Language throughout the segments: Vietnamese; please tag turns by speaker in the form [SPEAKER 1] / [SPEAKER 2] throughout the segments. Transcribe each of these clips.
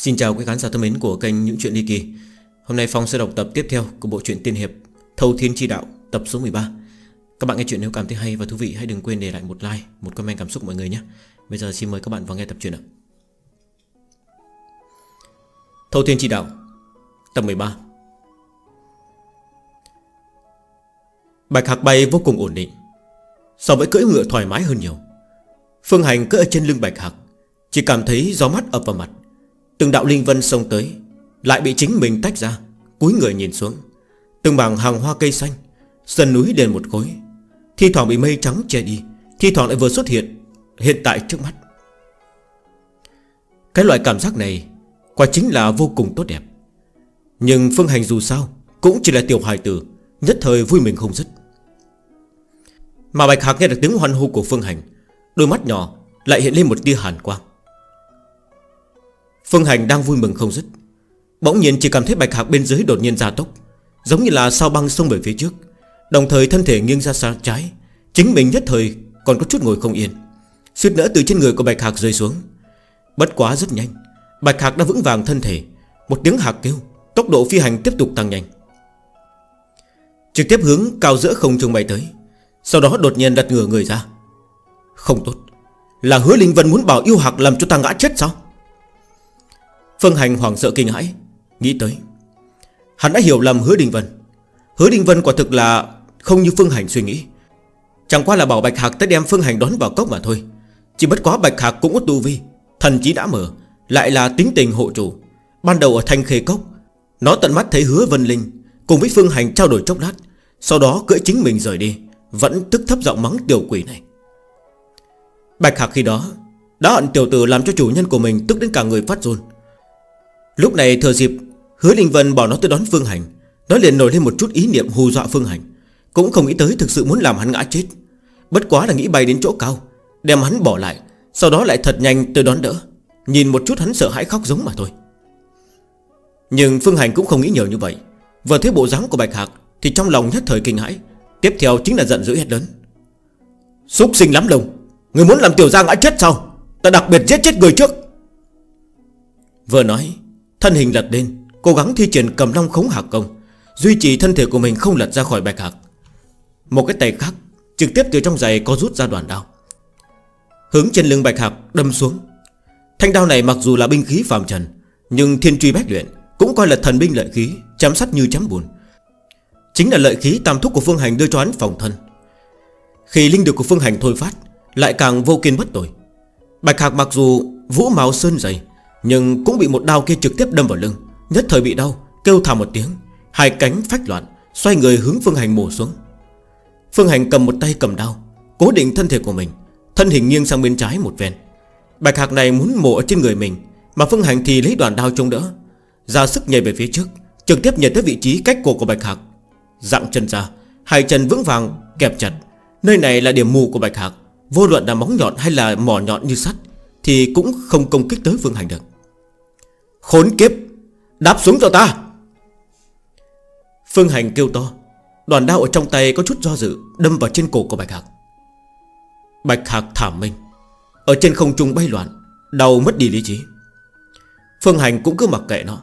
[SPEAKER 1] Xin chào quý khán giả thân mến của kênh Những Chuyện Ly Kỳ. Hôm nay Phong sẽ đọc tập tiếp theo của bộ truyện tiên hiệp Thâu Thiên Chi Đạo tập số 13 Các bạn nghe chuyện nếu cảm thấy hay và thú vị hãy đừng quên để lại một like, một comment cảm xúc mọi người nhé. Bây giờ xin mời các bạn vào nghe tập truyện ạ Thâu Thiên Chi Đạo Tập 13 Bạch Hạc bay vô cùng ổn định. So với cưỡi ngựa thoải mái hơn nhiều. Phương Hành cưỡi ở trên lưng Bạch Hạc Chỉ cảm thấy gió mắt ập vào mặt. Từng đạo linh vân xông tới, Lại bị chính mình tách ra, cúi người nhìn xuống. Từng bảng hàng hoa cây xanh Sân núi đền một khối. Thi thoảng bị mây trắng che đi, Thi thoảng lại vừa xuất hiện Hiện tại trước mắt. Cái loại cảm giác này, Quả chính là vô cùng tốt đẹp. Nhưng Phương Hành dù sao, Cũng chỉ là tiểu hài tử, Nhất thời vui mình không dứt. Mà Bạch Hạc nghe được tiếng hoan hô của Phương Hành, Đôi mắt nhỏ lại hiện lên một tia hàn quang. Phương Hành đang vui mừng không dứt. Bỗng nhiên chỉ cảm thấy Bạch Hạc bên dưới đột nhiên ra tốc, Giống như là sao băng xông về phía trước. Đồng thời thân thể nghiêng ra xa trái, Chính mình nhất thời còn có chút ngồi không yên. Suýt nữa từ trên người của Bạch Hạc rơi xuống. Bất quá rất nhanh, Bạch Hạc đã vững vàng thân thể, Một tiếng hạc kêu, Tốc độ phi hành tiếp tục tăng nhanh. Trực tiếp hướng cao giữa không trung bay tới, Sau đó đột nhiên đặt ngửa người ra. Không tốt, Là hứa Linh Vân muốn bảo yêu hạc làm cho ta ngã chết sao? Phương Hành hoảng sợ kinh hãi, Nghĩ tới. Hắn đã hiểu lầm hứa Đình Vân. Hứa Đình Vân quả thực là không như Phương Hành suy nghĩ. Chẳng qua là bảo Bạch Hạc tới đem Phương Hành đón vào cốc mà thôi. Chỉ bất quá Bạch Hạc cũng có tu vi, Thần chí đã mở, Lại là tính tình hộ chủ. Ban đầu ở thanh khê cốc, Nó tận mắt thấy hứa Vân Linh Cùng với Phương Hành trao đổi chốc lát, Sau đó cưỡi chính mình rời đi, Vẫn tức thấp giọng mắng tiểu quỷ này. Bạch Hạc khi đó Đã hận tiểu tử làm cho chủ nhân của mình Tức đến cả người phát run. Lúc này thừa dịp, Hứa Linh Vân bỏ nó tới đón Phương Hành. Nó liền nổi lên một chút ý niệm hù dọa Phương Hành. Cũng không nghĩ tới thực sự muốn làm hắn ngã chết. Bất quá là nghĩ bay đến chỗ cao, Đem hắn bỏ lại, Sau đó lại thật nhanh tới đón đỡ. Nhìn một chút hắn sợ hãi khóc giống mà thôi. Nhưng Phương Hành cũng không nghĩ nhiều như vậy. Vừa thấy bộ dáng của Bạch Hạc Thì trong lòng nhất thời kinh hãi. Tiếp theo chính là giận dữ hết lớn. Xúc sinh lắm lông, Người muốn làm tiểu gia ngã chết sao? Ta đặc biệt giết chết người trước. Vừa nói Thân hình lật lên, Cố gắng thi triển cầm long khống hạc công, Duy trì thân thể của mình không lật ra khỏi bạch hạc. Một cái tay khác, Trực tiếp từ trong giày có rút ra đoàn đao. Hướng trên lưng bạch hạc đâm xuống. Thanh đao này mặc dù là binh khí phàm trần, Nhưng thiên truy bách luyện Cũng coi là thần binh lợi khí, Chém sắt như chém bùn. Chính là lợi khí tam thúc của Phương Hành đưa cho hắn phòng thân. Khi linh được của Phương Hành thôi phát, Lại càng vô kiên bất tội. Bạch Hạc mặc dù vũ máu sơn dày nhưng cũng bị một đao kia trực tiếp đâm vào lưng. Nhất thời bị đau, Kêu thảm một tiếng. Hai cánh phách loạn, Xoay người hướng Phương Hành mổ xuống. Phương Hành cầm một tay cầm đao, Cố định thân thể của mình, Thân hình nghiêng sang bên trái một ven Bạch Hạc này muốn mổ ở trên người mình, Mà Phương Hành thì lấy đoàn đao chống đỡ. Ra sức nhảy về phía trước, Trực tiếp nhảy tới vị trí cách cổ của Bạch Hạc. Dặng chân ra, Hai chân vững vàng, kẹp chặt. Nơi này là điểm mù của Bạch Hạc. Vô luận là móng nhọn hay là mỏ nhọn như sắt, Thì cũng không công kích tới Phương Hành được. Khốn kiếp, Đáp xuống cho ta. Phương Hành kêu to. Đoàn đao ở trong tay có chút do dự, Đâm vào trên cổ của Bạch Hạc. Bạch Hạc thảm minh Ở trên không trung bay loạn Đầu mất đi lý trí. Phương Hành cũng cứ mặc kệ nó.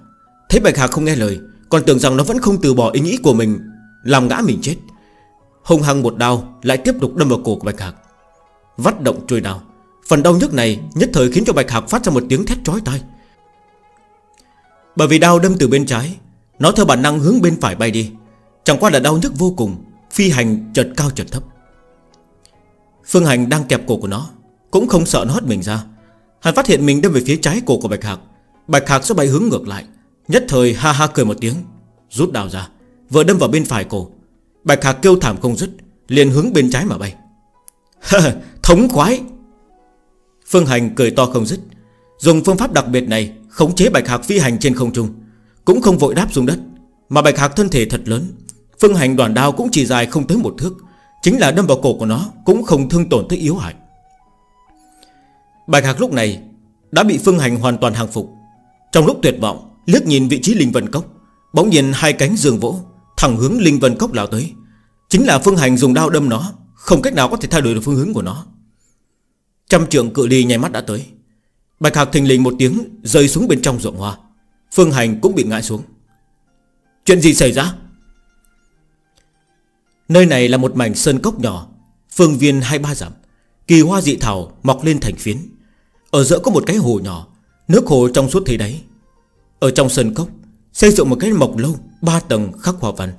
[SPEAKER 1] Thấy Bạch Hạc không nghe lời, Còn tưởng rằng nó vẫn không từ bỏ ý nghĩ của mình, Làm ngã mình chết. Hùng hăng một đao lại tiếp tục đâm vào cổ của Bạch Hạc. Vắt động trôi đao. Phần đau nhức này nhất thời khiến cho Bạch Hạc phát ra một tiếng thét chói tai bởi vì đau đâm từ bên trái, Nó theo bản năng hướng bên phải bay đi. Chẳng qua là đau nhức vô cùng, Phi hành chợt cao chợt thấp. Phương Hành đang kẹp cổ của nó, Cũng không sợ nó hất mình ra. Hắn phát hiện mình đâm về phía trái cổ của Bạch Hạc. Bạch Hạc sẽ bay hướng ngược lại, Nhất thời ha ha cười một tiếng, Rút đào ra, Vừa đâm vào bên phải cổ. Bạch Hạc kêu thảm không dứt, liền hướng bên trái mà bay. Thống khoái! Phương Hành cười to không dứt Dùng phương pháp đặc biệt này Khống chế bạch hạc phi hành trên không trung, Cũng không vội đáp xuống đất, Mà bạch hạc thân thể thật lớn, Phương hành đoàn đao cũng chỉ dài không tới một thước, Chính là đâm vào cổ của nó Cũng không thương tổn tới yếu hại. Bạch hạc lúc này Đã bị phương hành hoàn toàn hàng phục. Trong lúc tuyệt vọng, liếc nhìn vị trí linh vân cốc, Bỗng nhìn hai cánh giường vỗ, Thẳng hướng linh vân cốc lao tới. Chính là phương hành dùng đao đâm nó, Không cách nào có thể thay đổi được phương hướng của nó. Trăm trường cự ly nháy mắt đã tới. Bạch Hạc thình lình một tiếng, Rơi xuống bên trong ruộng hoa. Phương Hành cũng bị ngã xuống. Chuyện gì xảy ra? Nơi này là một mảnh sơn cốc nhỏ, Phương viên hai ba dặm, Kỳ hoa dị thảo mọc lên thành phiến. Ở giữa có một cái hồ nhỏ, Nước hồ trong suốt thấy đáy Ở trong sơn cốc, Xây dựng một cái mộc lâu, Ba tầng khắc hoa văn.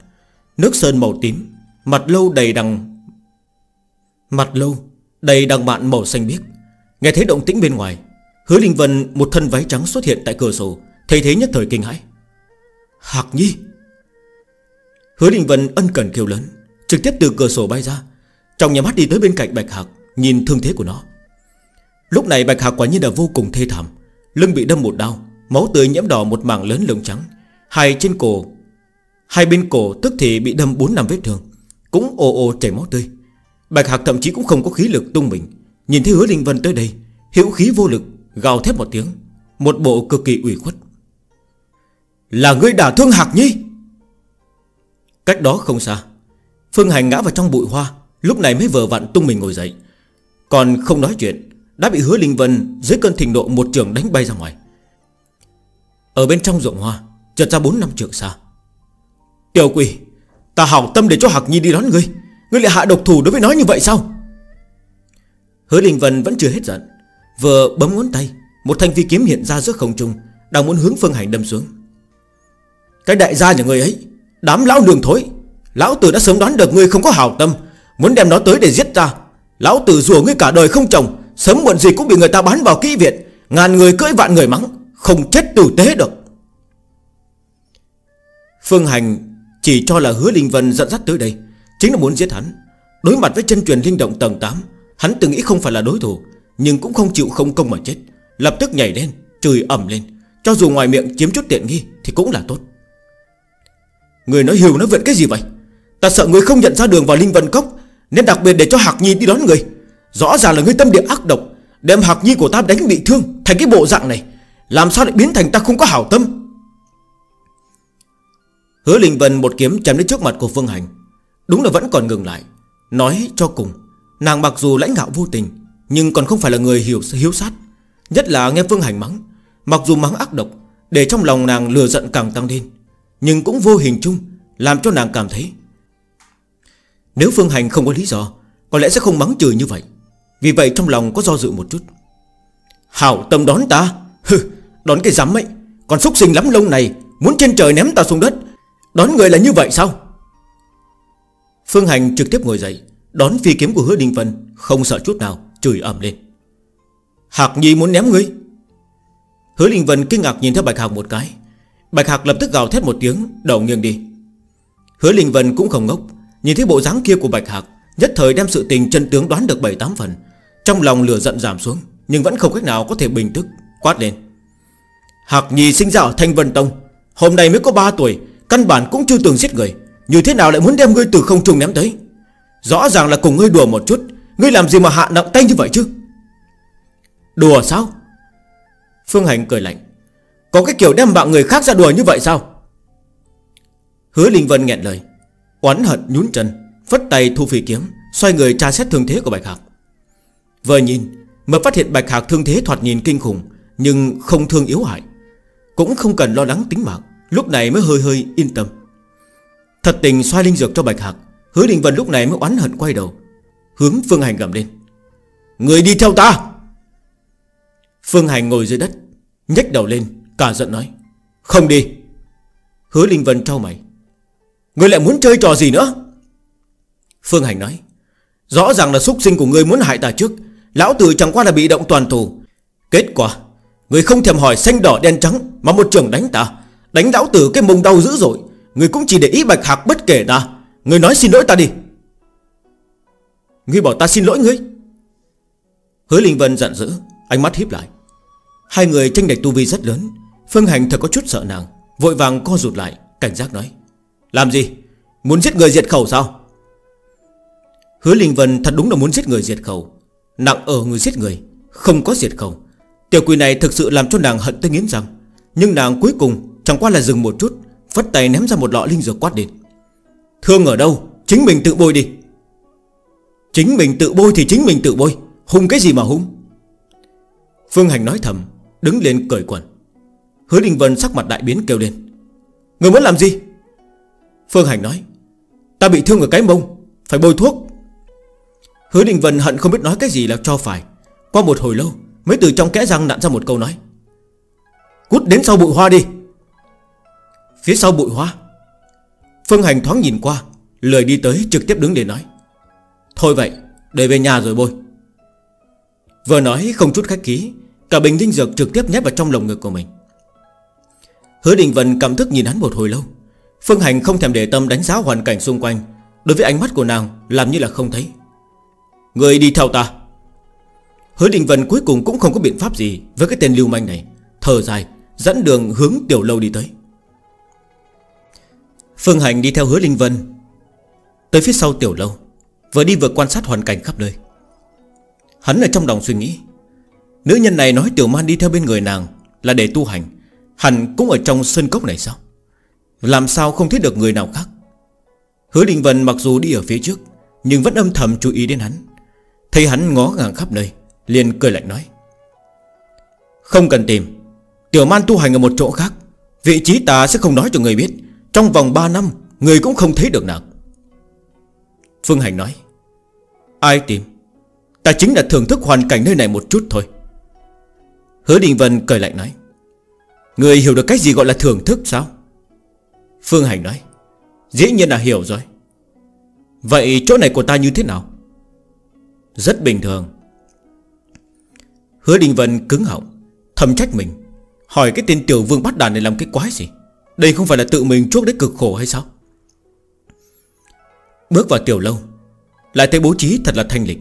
[SPEAKER 1] Nước sơn màu tím, Mặt lâu đầy đằng, Mặt lâu đầy đằng mạn màu xanh biếc. Nghe thấy động tĩnh bên ngoài Hứa Linh Vân, một thân váy trắng xuất hiện tại cửa sổ Thấy thế nhất thời kinh hãi. Hạc Nhi! Hứa Linh Vân ân cần kêu lớn, Trực tiếp từ cửa sổ bay ra. Trong nhà mắt đi tới bên cạnh Bạch Hạc, Nhìn thương thế của nó. Lúc này Bạch Hạc quả nhiên là vô cùng thê thảm, Lưng bị đâm một đau Máu tươi nhiễm đỏ một mảng lớn lông trắng. Hai trên cổ, Hai bên cổ tức thì bị đâm 4 năm vết thương, Cũng ồ ồ chảy máu tươi. Bạch Hạc thậm chí cũng không có khí lực tung mình. Nhìn thấy hứa Linh Vân tới đây hiểu khí vô lực Gào thét một tiếng, Một bộ cực kỳ ủy khuất. Là ngươi đả thương Hạc Nhi? Cách đó không xa, Phương Hành ngã vào trong bụi hoa, Lúc này mới vờ vặn tung mình ngồi dậy. Còn không nói chuyện, Đã bị hứa Linh Vân dưới cơn thịnh độ một trường đánh bay ra ngoài. Ở bên trong ruộng hoa Chợt ra 4 năm trường xa. Tiểu quỷ, Ta hỏng tâm để cho Hạc Nhi đi đón ngươi. Ngươi lại hạ độc thủ đối với nó như vậy sao? Hứa Linh Vân vẫn chưa hết giận Vừa bấm ngón tay, Một thanh phi kiếm hiện ra giữa không trung, Đang muốn hướng Phương Hành đâm xuống. Cái đại gia nhà người ấy, Đám lão đường thối, Lão tử đã sớm đoán được ngươi không có hảo tâm, Muốn đem nó tới để giết ta. Lão tử rùa ngươi cả đời không chồng, Sớm muộn gì cũng bị người ta bán vào kỹ viện, Ngàn người cưỡi vạn người mắng, Không chết tử tế được. Phương Hành chỉ cho là hứa Linh Vân dẫn dắt tới đây, Chính là muốn giết hắn. Đối mặt với chân truyền linh động tầng 8 Hắn từng nghĩ không phải là đối thủ nhưng cũng không chịu không công mà chết. Lập tức nhảy lên, chửi ẩm lên. Cho dù ngoài miệng chiếm chút tiện nghi Thì cũng là tốt. Người nói hiểu nói viện cái gì vậy? Ta sợ người không nhận ra đường vào Linh Vân Cốc Nên đặc biệt để cho Hạc Nhi đi đón người. Rõ ràng là người tâm địa ác độc Đem Hạc Nhi của ta đánh bị thương Thành cái bộ dạng này. Làm sao lại biến thành ta không có hảo tâm? Hứa Linh Vân một kiếm chém đến trước mặt của Phương Hành. Đúng là vẫn còn ngừng lại Nói cho cùng Nàng mặc dù lãnh ngạo vô tình nhưng còn không phải là người hiểu hiếu sát Nhất là nghe Phương Hành mắng. Mặc dù mắng ác độc Để trong lòng nàng lừa giận càng tăng lên Nhưng cũng vô hình chung Làm cho nàng cảm thấy Nếu Phương Hành không có lý do Có lẽ sẽ không mắng chửi như vậy. Vì vậy trong lòng có do dự một chút. Hảo tâm đón ta Hừ, Đón cái rắm ấy Còn xúc sinh lắm lông này Muốn trên trời ném ta xuống đất Đón người là như vậy sao? Phương Hành trực tiếp ngồi dậy Đón phi kiếm của hứa Đình Vân Không sợ chút nào chửi ẩm lên. Hạc Nhi muốn ném ngươi. Hứa Linh Vân kinh ngạc nhìn theo Bạch Hạc một cái. Bạch Hạc lập tức gào thét một tiếng, Đầu nghiêng đi. Hứa Linh Vân cũng không ngốc, Nhìn thấy bộ dáng kia của Bạch Hạc, Nhất thời đem sự tình chân tướng đoán được 7-8 phần. Trong lòng lửa giận giảm xuống, Nhưng vẫn không cách nào có thể bình tức, Quát lên. Hạc Nhi sinh ra ở Thanh Vân Tông, Hôm nay mới có 3 tuổi, Căn bản cũng chưa từng giết người. Như thế nào lại muốn đem ngươi từ không trung ném tới? Rõ ràng là cùng ngươi đùa một chút Ngươi làm gì mà hạ nặng tay như vậy chứ? Đùa sao? Phương Hành cười lạnh. Có cái kiểu đem mạng người khác ra đùa như vậy sao? Hứa Linh Vân nghẹn lời. Oán hận, nhún chân, Phất tay thu phi kiếm, Xoay người tra xét thương thế của Bạch Hạc. Vừa nhìn mới phát hiện Bạch Hạc thương thế thoạt nhìn kinh khủng, Nhưng không thương yếu hại. Cũng không cần lo lắng tính mạng, Lúc này mới hơi hơi yên tâm. Thật tình xoay linh dược cho Bạch Hạc, Hứa Đình Vân lúc này mới oán hận quay đầu. Hướng Phương Hành gầm lên. Người đi theo ta. Phương Hành ngồi dưới đất, nhếch đầu lên, Cả giận nói, Không đi. Hứa Linh Vân trao mày, Người lại muốn chơi trò gì nữa? Phương Hành nói, Rõ ràng là xúc sinh của người muốn hại ta trước, Lão tử chẳng qua là bị động toàn thủ Kết quả, Người không thèm hỏi xanh đỏ đen trắng Mà một trường đánh ta, Đánh lão tử cái mông đau dữ rồi Người cũng chỉ để ý bạch hạc bất kể ta. Người nói xin lỗi ta đi. Ngươi bảo ta xin lỗi ngươi. Hứa Linh Vân giận dữ, Ánh mắt híp lại. Hai người tranh đạch tu vi rất lớn, Phương Hành thật có chút sợ nàng, Vội vàng co rụt lại, Cảnh giác nói, Làm gì? Muốn giết người diệt khẩu sao? Hứa Linh Vân thật đúng là muốn giết người diệt khẩu. Nặng ở người giết người, Không có diệt khẩu. Tiểu quỷ này thực sự làm cho nàng hận tới nghiến răng. Nhưng nàng cuối cùng chẳng qua là dừng một chút, Phất tay ném ra một lọ linh dược quát đến. Thương ở đâu? Chính mình tự bôi đi. Chính mình tự bôi thì chính mình tự bôi. Hung cái gì mà hung? Phương Hành nói thầm, Đứng lên cởi quần Hứa Đình Vân sắc mặt đại biến kêu lên. Người muốn làm gì? Phương Hành nói, Ta bị thương ở cái mông, Phải bôi thuốc. Hứa Đình Vân hận không biết nói cái gì là cho phải. Qua một hồi lâu, Mới từ trong kẽ răng nặn ra một câu nói. Cút đến sau bụi hoa đi. Phía sau bụi hoa, Phương Hành thoáng nhìn qua Lời đi tới trực tiếp đứng để nói. Thôi vậy, để về nhà rồi bôi. Vừa nói không chút khách khí, Cả bình linh dược trực tiếp nhét vào trong lồng ngực của mình. Hứa Đình Vân cảm thức nhìn hắn một hồi lâu. Phương Hành không thèm để tâm đánh giá hoàn cảnh xung quanh. Đối với ánh mắt của nàng, Làm như là không thấy. Người đi theo ta. Hứa Đình Vân cuối cùng cũng không có biện pháp gì Với cái tên lưu manh này. Thở dài, Dẫn đường hướng tiểu lâu đi tới. Phương Hành đi theo hứa đình Vân Tới phía sau tiểu lâu. Vừa đi vừa quan sát hoàn cảnh khắp nơi. Hắn ở trong lòng suy nghĩ, Nữ nhân này nói tiểu man đi theo bên người nàng Là để tu hành, Hẳn cũng ở trong sân cốc này sao? Làm sao không thấy được người nào khác? Hứa Đình Vân mặc dù đi ở phía trước, Nhưng vẫn âm thầm chú ý đến hắn. Thấy hắn ngó ngàng khắp nơi, liền cười lạnh nói, Không cần tìm, Tiểu man tu hành ở một chỗ khác, Vị trí ta sẽ không nói cho người biết, Trong vòng 3 năm, Người cũng không thấy được nàng. Phương Hành nói, Ai tìm? Ta chính là thưởng thức hoàn cảnh nơi này một chút thôi. Hứa Đình Vân cười lạnh nói, Người hiểu được cách gì gọi là thưởng thức sao? Phương Hành nói, Dĩ nhiên là hiểu rồi. Vậy chỗ này của ta như thế nào? Rất bình thường. Hứa Đình Vân cứng họng, Thầm trách mình, Hỏi cái tên tiểu vương bắt đàn này làm cái quái gì? Đây không phải là tự mình chuốc đấy cực khổ hay sao? Bước vào tiểu lâu Lại thấy bố trí thật là thanh lịch.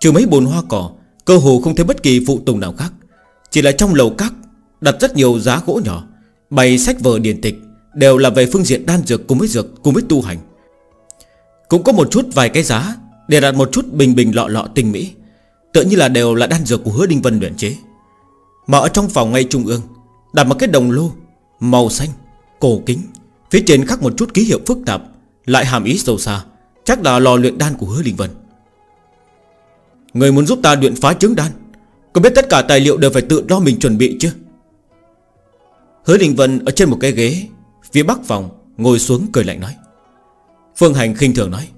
[SPEAKER 1] Trừ mấy bồn hoa cỏ Cơ hồ không thấy bất kỳ phụ tùng nào khác. Chỉ là trong lầu các Đặt rất nhiều giá gỗ nhỏ Bày sách vở điển tịch Đều là về phương diện đan dược cùng với dược cùng với tu hành. Cũng có một chút vài cái giá Để đặt một chút bình bình lọ lọ tinh mỹ. Tự như là đều là đan dược của hứa Đinh Vân luyện chế. Mà ở trong phòng ngay trung ương Đặt một cái đồng lô Màu xanh, cổ kính. Phía trên khắc một chút ký hiệu phức tạp Lại hàm ý sâu xa. Chắc là lò luyện đan của hứa Linh Vân. Người muốn giúp ta luyện phá trứng đan, Có biết tất cả tài liệu đều phải tự lo mình chuẩn bị chứ Hứa Linh Vân ở trên một cái ghế, Phía bắc phòng, Ngồi xuống cười lạnh nói. Phương Hành khinh thường nói,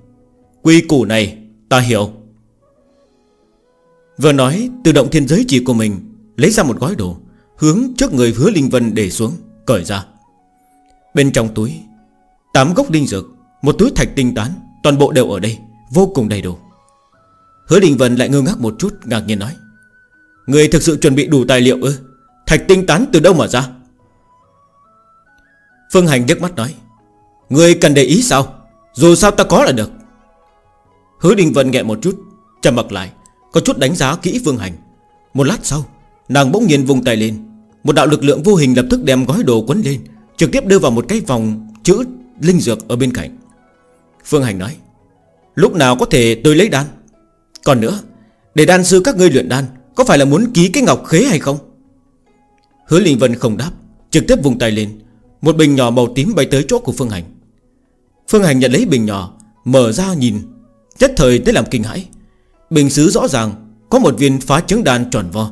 [SPEAKER 1] Quy củ này, ta hiểu. Vừa nói, tự động thiên giới chỉ của mình Lấy ra một gói đồ, Hướng trước người hứa Linh Vân để xuống, Cởi ra. Bên trong túi, Tám gốc linh dược, Một túi thạch tinh tán Toàn bộ đều ở đây, Vô cùng đầy đủ. Hứa Đình Vân lại ngơ ngác một chút, Ngạc nhiên nói, Người thực sự chuẩn bị đủ tài liệu ư? Thạch tinh tán từ đâu mà ra? Phương Hành nhấc mắt nói, Người cần để ý sao? Dù sao ta có là được. Hứa Đình Vân nghẹn một chút, trầm mặc lại, Có chút đánh giá kỹ Phương Hành. Một lát sau, Nàng bỗng nhiên vùng tay lên, Một đạo lực lượng vô hình lập tức đem gói đồ quấn lên, Trực tiếp đưa vào một cái vòng chữ linh dược ở bên cạnh. Phương Hành nói, Lúc nào có thể tôi lấy đan? Còn nữa, Để đan sư các ngươi luyện đan, Có phải là muốn ký cái ngọc khế hay không? Hứa Linh Vân không đáp, Trực tiếp vùng tay lên, Một bình nhỏ màu tím bay tới chỗ của Phương Hành. Phương Hành nhận lấy bình nhỏ, Mở ra nhìn, Nhất thời tới làm kinh hãi. Bình xứ rõ ràng, Có một viên phá trứng đan tròn vo,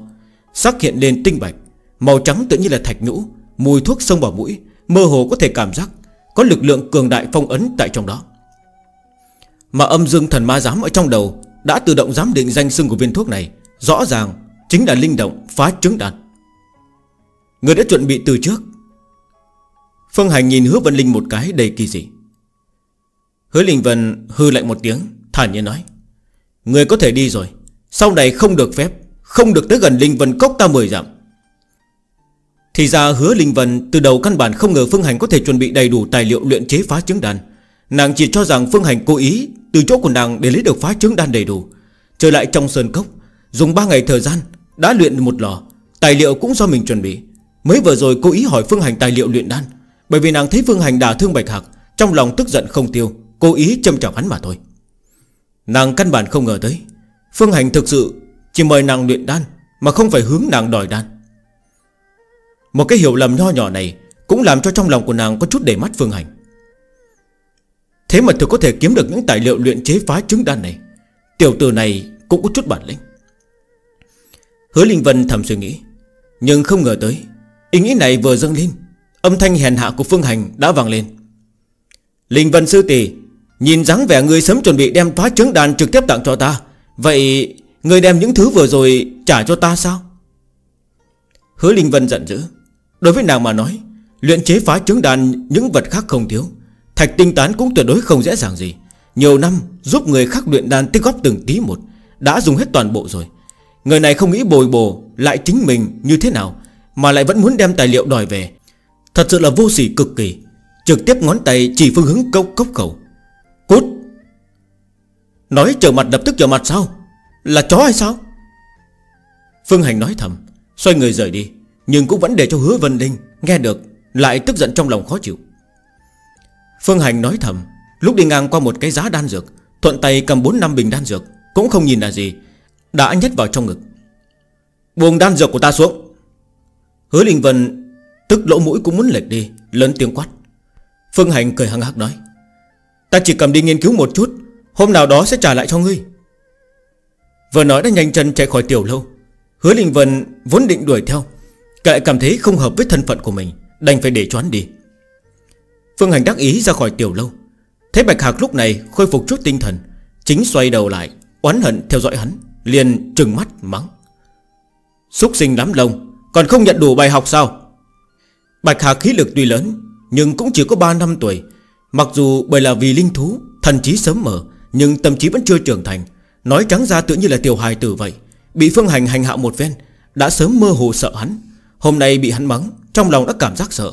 [SPEAKER 1] Sắc hiện lên tinh bạch, Màu trắng tự như là thạch nhũ, Mùi thuốc sông vào mũi, Mơ hồ có thể cảm giác Có lực lượng cường đại phong ấn tại trong đó. Mà âm dương thần ma giám ở trong đầu Đã tự động giám định danh xưng của viên thuốc này. Rõ ràng chính là linh động phá trứng đàn Người đã chuẩn bị từ trước. Phương Hành nhìn hứa Vân Linh một cái đầy kỳ dị. Hứa Linh Vân hư lạnh một tiếng, Thản nhiên nói, Người có thể đi rồi. Sau này không được phép, Không được tới gần Linh Vân Cốc ta mười dặm. Thì ra hứa Linh Vân Từ đầu căn bản không ngờ Phương Hành có thể chuẩn bị đầy đủ tài liệu luyện chế phá trứng đàn Nàng chỉ cho rằng Phương Hành cố ý Từ chỗ của nàng để lấy được phá trứng đan đầy đủ. Trở lại trong sơn cốc, Dùng 3 ngày thời gian, Đã luyện một lò. Tài liệu cũng do mình chuẩn bị. Mới vừa rồi cố ý hỏi Phương Hành tài liệu luyện đan, Bởi vì nàng thấy Phương Hành đả thương Bạch Hạc, Trong lòng tức giận không tiêu, Cố ý châm chọc hắn mà thôi. Nàng căn bản không ngờ tới, Phương Hành thực sự chỉ mời nàng luyện đan Mà không phải hướng nàng đòi đan. Một cái hiểu lầm nho nhỏ này Cũng làm cho trong lòng của nàng có chút để mắt Phương Hành. Thế mà thực có thể kiếm được những tài liệu luyện chế phá trứng đan này. Tiểu tử này cũng có chút bản lĩnh. Hứa Linh Vân thầm suy nghĩ, Nhưng không ngờ tới, Ý nghĩ này vừa dâng lên, Âm thanh hèn hạ của Phương Hành đã vang lên. Linh Vân Sư Tỷ, Nhìn dáng vẻ người sớm chuẩn bị đem phá trứng đàn trực tiếp tặng cho ta, Vậy Người đem những thứ vừa rồi trả cho ta sao? Hứa Linh Vân giận dữ, Đối với nàng mà nói, Luyện chế phá trứng đàn những vật khác không thiếu Thạch tinh tán cũng tuyệt đối không dễ dàng gì. Nhiều năm, giúp người khác luyện đàn tích góp từng tí một, Đã dùng hết toàn bộ rồi. Người này không nghĩ bồi bổ Lại chính mình như thế nào, Mà lại vẫn muốn đem tài liệu đòi về. Thật sự là vô sỉ cực kỳ. Trực tiếp ngón tay chỉ phương hướng cốc cốc khẩu. Cút! Nói trở mặt lập tức trở mặt sao? Là chó hay sao? Phương Hành nói thầm, Xoay người rời đi, Nhưng cũng vẫn để cho hứa Vân Linh Nghe được, Lại tức giận trong lòng khó chịu. Phương Hành nói thầm, Lúc đi ngang qua một cái giá đan dược, Thuận tay cầm 4 năm bình đan dược, Cũng không nhìn là gì, Đã nhét vào trong ngực. Buông đan dược của ta xuống. Hứa Linh Vân Tức lỗ mũi cũng muốn lệch đi, Lớn tiếng quát. Phương Hành cười hăng hắc nói, Ta chỉ cầm đi nghiên cứu một chút, Hôm nào đó sẽ trả lại cho ngươi. Vừa nói đã nhanh chân chạy khỏi tiểu lâu, Hứa Linh Vân vốn định đuổi theo, Lại cảm thấy không hợp với thân phận của mình, Đành phải để choán đi. Phương Hành đắc ý ra khỏi tiểu lâu. Thấy Bạch Hạc lúc này khôi phục chút tinh thần, Chính xoay đầu lại, Oán hận theo dõi hắn, Liền trừng mắt mắng. Xúc sinh lắm lông, Còn không nhận đủ bài học sao? Bạch Hạc khí lực tuy lớn, Nhưng cũng chỉ có 3 năm tuổi. Mặc dù bởi là vì linh thú, Thần trí sớm mở Nhưng tâm trí vẫn chưa trưởng thành. Nói trắng ra tự như là tiểu hài tử vậy, Bị Phương Hành hành hạ một ven Đã sớm mơ hồ sợ hắn. Hôm nay bị hắn mắng, Trong lòng đã cảm giác sợ.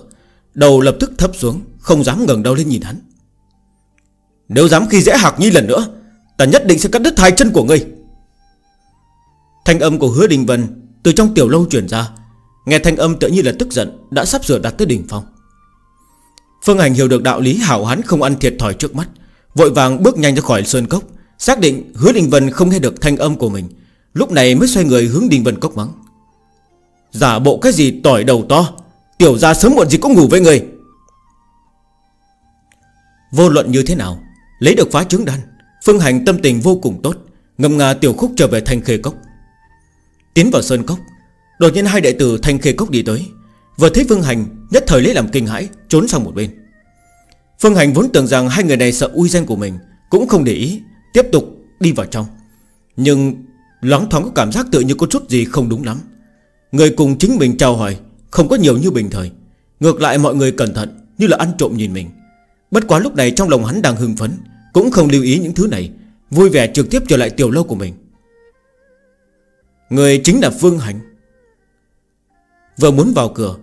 [SPEAKER 1] Đầu lập tức thấp xuống, Không dám ngẩng đầu lên nhìn hắn. Nếu dám khi dễ Hạc Nhi lần nữa, Ta nhất định sẽ cắt đứt hai chân của ngươi. Thanh âm của hứa Đình Vân Từ trong tiểu lâu truyền ra, Nghe thanh âm tự như là tức giận Đã sắp sửa đạt tới đỉnh phong. Phương Hành hiểu được đạo lý hảo hán không ăn thiệt thòi trước mắt, Vội vàng bước nhanh ra khỏi sơn cốc, Xác định hứa Đình Vân không nghe được thanh âm của mình, Lúc này mới xoay người hướng Đình Vân cốc mắng. Giả bộ cái gì tỏi đầu to? Tiểu ra sớm muộn gì cũng ngủ với người. Vô luận như thế nào, Lấy được phá trứng đan, Phương Hành tâm tình vô cùng tốt Ngầm ngà tiểu khúc trở về thanh khê cốc. Tiến vào sơn cốc, Đột nhiên hai đệ tử thanh khê cốc đi tới, Vừa thấy Phương Hành Nhất thời lấy làm kinh hãi, Trốn sang một bên. Phương Hành vốn tưởng rằng hai người này sợ uy danh của mình, Cũng không để ý, Tiếp tục đi vào trong. Nhưng loáng thoáng có cảm giác tự như có chút gì không đúng lắm. Người cùng chính mình chào hỏi không có nhiều như bình thời. Ngược lại mọi người cẩn thận, Như là ăn trộm nhìn mình. Bất quá lúc này trong lòng hắn đang hưng phấn, Cũng không lưu ý những thứ này, Vui vẻ trực tiếp trở lại tiểu lâu của mình. Người chính là Phương Hành. Vừa muốn vào cửa,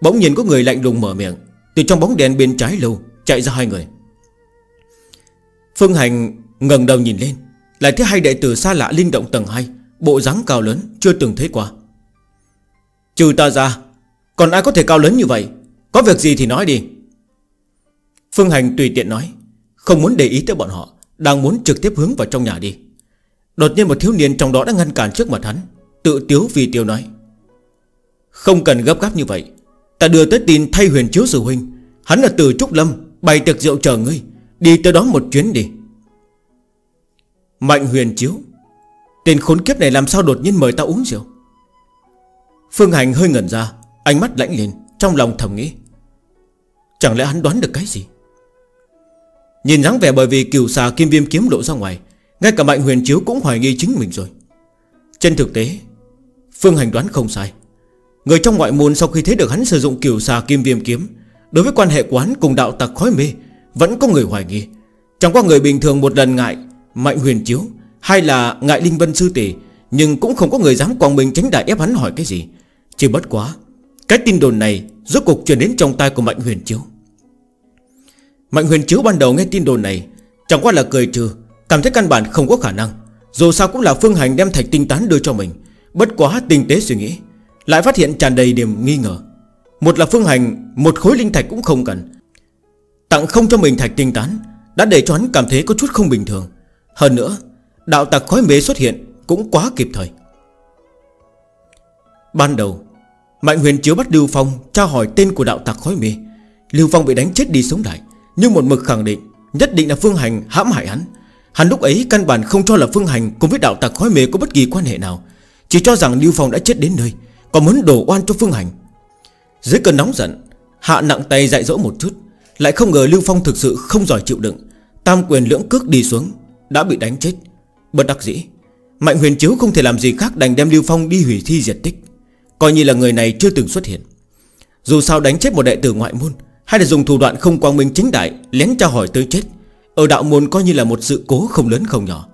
[SPEAKER 1] Bỗng nhìn có người lạnh lùng mở miệng, Từ trong bóng đèn bên trái lâu Chạy ra hai người. Phương Hành ngẩng đầu nhìn lên Lại thấy hai đệ tử xa lạ linh động tầng 2 Bộ dáng cao lớn, chưa từng thấy qua. Trừ ta ra còn ai có thể cao lớn như vậy? Có việc gì thì nói đi. Phương Hành tùy tiện nói, Không muốn để ý tới bọn họ, Đang muốn trực tiếp hướng vào trong nhà đi. Đột nhiên một thiếu niên trong đó đã ngăn cản trước mặt hắn, Tự tiếu vì tiêu nói, Không cần gấp gáp như vậy, Ta đưa tới tin thay huyền chiếu sư huynh. Hắn là từ Trúc Lâm, Bày tiệc rượu chờ ngươi, Đi tới đó một chuyến đi. Mạnh huyền chiếu, Tên khốn kiếp này làm sao đột nhiên mời ta uống rượu? Phương Hành hơi ngẩn ra Ánh mắt lãnh lên, Trong lòng thầm nghĩ. Chẳng lẽ hắn đoán được cái gì? Nhìn dáng vẻ bởi vì kiều xà kim viêm kiếm lộ ra ngoài, Ngay cả mạnh huyền chiếu cũng hoài nghi chính mình rồi. Trên thực tế, Phương Hành đoán không sai. Người trong ngoại môn sau khi thấy được hắn sử dụng kiều xà kim viêm kiếm, Đối với quan hệ quán cùng đạo tặc khói mê, Vẫn có người hoài nghi. Chẳng qua người bình thường một lần ngại Mạnh huyền chiếu, Hay là ngại linh vân sư tỷ, Nhưng cũng không có người dám quang mình tránh đại ép hắn hỏi cái gì. Chỉ bất quá cái tin đồn này rốt cuộc truyền đến trong tai của Mạnh huyền chiếu. Mạnh huyền chiếu ban đầu nghe tin đồn này, Chẳng qua là cười trừ, Cảm thấy căn bản không có khả năng, Dù sao cũng là phương hành đem thạch tinh tán đưa cho mình. Bất quá tinh tế suy nghĩ, Lại phát hiện tràn đầy điểm nghi ngờ. Một là phương hành, Một khối linh thạch cũng không cần. Tặng không cho mình thạch tinh tán, Đã để cho hắn cảm thấy có chút không bình thường. Hơn nữa, Đạo tạc khói mế xuất hiện Cũng quá kịp thời. Ban đầu Mạnh huyền chiếu bắt Lưu Phong tra hỏi tên của đạo tặc khói mê. Lưu Phong bị đánh chết đi sống lại, Nhưng một mực khẳng định, Nhất định là Phương Hành hãm hại hắn. Hắn lúc ấy căn bản không cho là Phương Hành Cùng với đạo tặc khói mê có bất kỳ quan hệ nào, Chỉ cho rằng Lưu Phong đã chết đến nơi, Còn muốn đổ oan cho Phương Hành. Dưới cơn nóng giận, Hạ nặng tay dạy dỗ một chút, Lại không ngờ Lưu Phong thực sự không giỏi chịu đựng. Tam quyền lưỡng cước đi xuống, Đã bị đánh chết. Bất đắc dĩ, Mạnh huyền chiếu không thể làm gì khác đành đem Lưu Phong đi hủy thi diệt tích. Coi như là người này chưa từng xuất hiện. Dù sao đánh chết một đệ tử ngoại môn, Hay là dùng thủ đoạn không quang minh chính đại, Lén tra hỏi tới chết, Ở đạo môn coi như là một sự cố không lớn không nhỏ.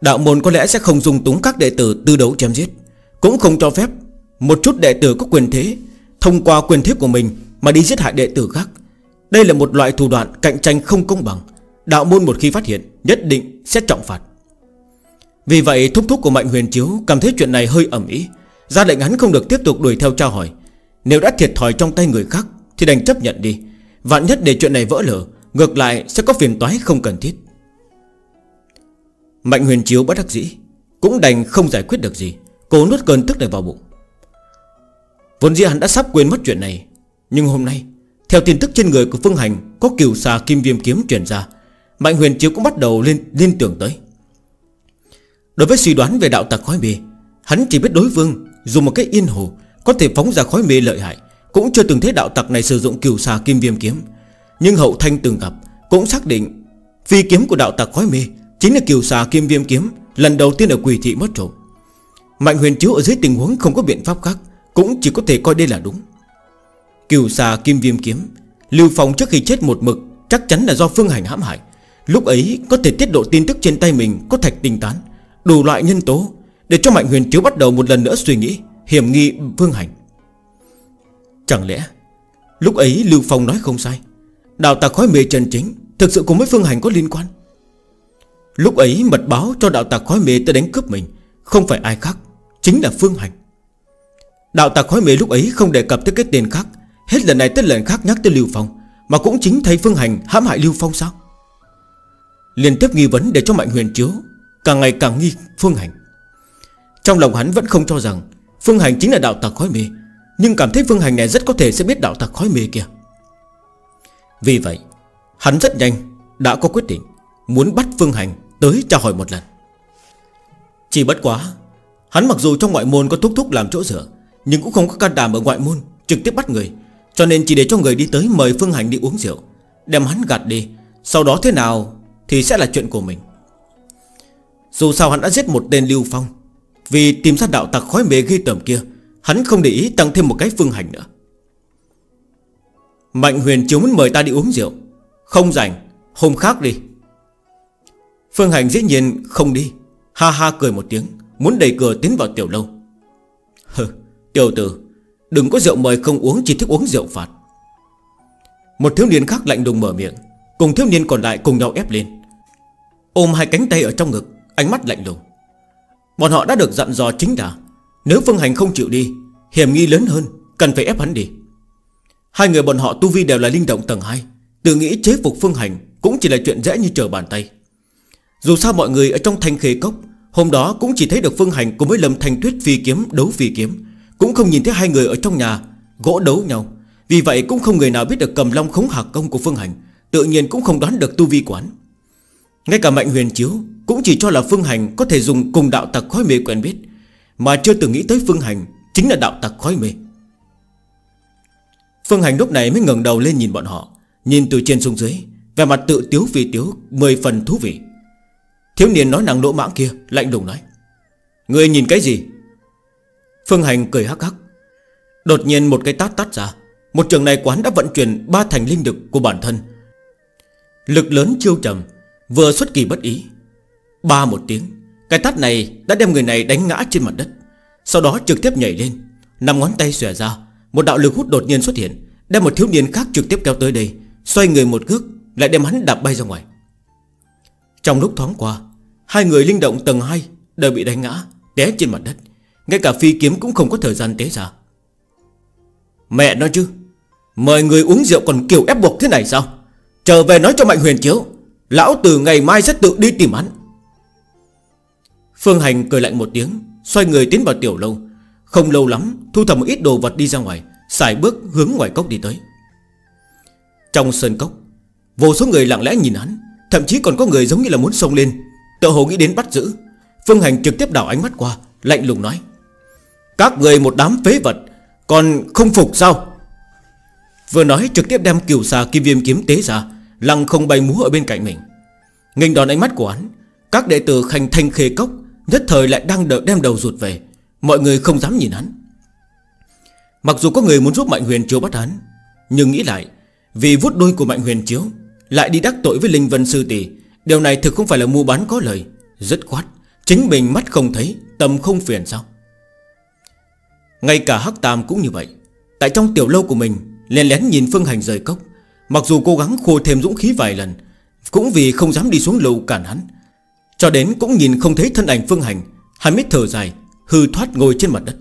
[SPEAKER 1] Đạo môn có lẽ sẽ không dùng túng các đệ tử tư đấu chém giết, Cũng không cho phép Một chút đệ tử có quyền thế, Thông qua quyền thế của mình Mà đi giết hại đệ tử khác. Đây là một loại thủ đoạn cạnh tranh không công bằng, Đạo môn một khi phát hiện, Nhất định sẽ trọng phạt. Vì vậy, thúc thúc của Mạnh Huyền Chiếu Cảm thấy chuyện này hơi ẩm ý ra lệnh hắn không được tiếp tục đuổi theo tra hỏi. Nếu đã thiệt thòi trong tay người khác, Thì đành chấp nhận đi. Vạn nhất để chuyện này vỡ lở, Ngược lại sẽ có phiền toái không cần thiết. Mạnh huyền chiếu bất đắc dĩ, Cũng đành không giải quyết được gì. Cố nuốt cơn tức này vào bụng. Vốn dĩ hắn đã sắp quên mất chuyện này, Nhưng hôm nay, Theo tin tức trên người của Phương Hành, Có kiều xà kim viêm kiếm truyền ra, Mạnh huyền chiếu cũng bắt đầu liên liên tưởng tới. Đối với suy đoán về đạo tặc khói bì Hắn chỉ biết đối phương Dùng một cái yên hồ, Có thể phóng ra khói mê lợi hại, Cũng chưa từng thấy đạo tặc này sử dụng kiều xà kim viêm kiếm. Nhưng hậu thanh từng gặp, Cũng xác định Phi kiếm của đạo tặc khói mê Chính là kiều xà kim viêm kiếm, Lần đầu tiên ở quỷ thị mất trộm. Mạnh huyền chiếu ở dưới tình huống không có biện pháp khác, Cũng chỉ có thể coi đây là đúng. Kiều xà kim viêm kiếm, Lưu Phong trước khi chết một mực, Chắc chắn là do phương hành hãm hại. Lúc ấy có thể tiết độ tin tức trên tay mình Có thạch tinh tán, Đủ loại nhân tố để cho Mạnh huyền chiếu bắt đầu một lần nữa suy nghĩ, Hiểm nghi phương hành. Chẳng lẽ, Lúc ấy Lưu Phong nói không sai, Đào tạc khói mê trần chính Thực sự cùng với phương hành có liên quan? Lúc ấy mật báo cho đạo tạc khói mê tới đánh cướp mình Không phải ai khác Chính là Phương Hành. Đạo tạc khói mê lúc ấy không đề cập tới cái tên khác, Hết lần này tới lần khác nhắc tới Lưu Phong, Mà cũng chính thấy Phương Hành hãm hại Lưu Phong sao? Liên tiếp nghi vấn để cho Mạnh Huyền Chiếu Càng ngày càng nghi Phương Hành. Trong lòng hắn vẫn không cho rằng Phương Hành chính là đạo tặc khói mê, Nhưng cảm thấy Phương Hành này rất có thể sẽ biết đạo tặc khói mê kia. Vì vậy, Hắn rất nhanh đã có quyết định Muốn bắt Phương Hành Tới tra hỏi một lần. Chỉ bất quá, Hắn mặc dù trong ngoại môn có thúc thúc làm chỗ dựa, Nhưng cũng không có can đảm ở ngoại môn Trực tiếp bắt người, Cho nên chỉ để cho người đi tới mời Phương Hành đi uống rượu, Đem hắn gạt đi. Sau đó thế nào thì sẽ là chuyện của mình. Dù sao hắn đã giết một tên Lưu Phong vì tìm ra đạo tặc khói mê ghi tầm kia, Hắn không để ý tăng thêm một cái Phương Hành nữa. Mạnh huyền chiếu muốn mời ta đi uống rượu. Không rảnh, Hôm khác đi. Phương Hành dĩ nhiên không đi. Ha ha cười một tiếng, Muốn đẩy cửa tiến vào tiểu lâu. Hừ, tiểu tử, Đừng có rượu mời không uống, chỉ thích uống rượu phạt. Một thiếu niên khác lạnh đùng mở miệng, Cùng thiếu niên còn lại cùng nhau ép lên. Ôm hai cánh tay ở trong ngực, Ánh mắt lạnh lùng. Bọn họ đã được dặn dò chính đã Nếu Phương Hành không chịu đi, Hiểm nghi lớn hơn, Cần phải ép hắn đi. Hai người bọn họ tu vi đều là linh động tầng 2 Tự nghĩ chế phục Phương Hành Cũng chỉ là chuyện dễ như trở bàn tay. Dù sao mọi người ở trong thanh khê cốc, Hôm đó cũng chỉ thấy được Phương Hành cùng với Lâm Thanh Tuyết phi kiếm, đấu phi kiếm, Cũng không nhìn thấy hai người ở trong nhà, Gỗ đấu nhau. Vì vậy cũng không người nào biết được cầm long khống hạc công của Phương Hành, Tự nhiên cũng không đoán được tu vi quán. Ngay cả Mạnh Huyền Chiếu Cũng chỉ cho là Phương Hành có thể dùng cùng đạo tặc khói mê quen biết, Mà chưa từng nghĩ tới Phương Hành Chính là đạo tặc khói mê. Phương Hành lúc này mới ngẩng đầu lên nhìn bọn họ, Nhìn từ trên xuống dưới Về mặt tự tiếu vì tiếu, Mười phần thú vị. Thiếu niên nói năng lỗ mãng kia, Lạnh lùng nói Người nhìn cái gì? Phương Hành cười hắc hắc. Đột nhiên một cái tát tát ra, Một trường này quán đã vận chuyển ba thành linh lực của bản thân. Lực lớn chiêu trầm Vừa xuất kỳ bất ý, Ba một tiếng, Cái tát này đã đem người này đánh ngã trên mặt đất. Sau đó trực tiếp nhảy lên Nằm ngón tay xòe ra, Một đạo lực hút đột nhiên xuất hiện, Đem một thiếu niên khác trực tiếp kéo tới đây, Xoay người một cước, Lại đem hắn đạp bay ra ngoài. Trong lúc thoáng qua, Hai người linh động tầng 2 Đều bị đánh ngã, Té trên mặt đất. Ngay cả phi kiếm cũng không có thời gian tế ra. Mẹ nói chứ, Mời người uống rượu còn kiểu ép buộc thế này sao? Trở về nói cho Mạnh Huyền Chiếu. Lão tử ngày mai sẽ tự đi tìm hắn. Phương Hành cười lạnh một tiếng, Xoay người tiến vào tiểu lâu. Không lâu lắm, Thu thập một ít đồ vật đi ra ngoài, Xài bước hướng ngoài cốc đi tới. Trong sơn cốc, Vô số người lặng lẽ nhìn hắn, Thậm chí còn có người giống như là muốn xông lên. Tự hồ nghĩ đến bắt giữ, Phương Hành trực tiếp đảo ánh mắt qua, Lạnh lùng nói, Các người một đám phế vật, Còn không phục sao? Vừa nói trực tiếp đem kiều xà kim viêm kiếm tế ra Lăng không bay múa ở bên cạnh mình. Nghênh đòn ánh mắt của hắn, Các đệ tử khanh thanh khê cốc Nhất thời lại đang đợi đem đầu rụt về. Mọi người không dám nhìn hắn. Mặc dù có người muốn giúp Mạnh Huyền Chiếu bắt hắn, Nhưng nghĩ lại, Vì vút đuôi của Mạnh Huyền Chiếu, Lại đi đắc tội với Linh Vân Sư Tỷ, Điều này thực không phải là mua bán có lời. Rất khoát, Chính mình mắt không thấy, Tâm không phiền sao? Ngay cả Hắc Tam cũng như vậy, Tại trong tiểu lâu của mình, Lén lén nhìn Phương Hành rời cốc Mặc dù cố gắng khô thêm dũng khí vài lần, Cũng vì không dám đi xuống lầu cản hắn. Cho đến cũng nhìn không thấy thân ảnh Phương Hành Hắn mới thở dài, Hư thoát ngồi trên mặt đất.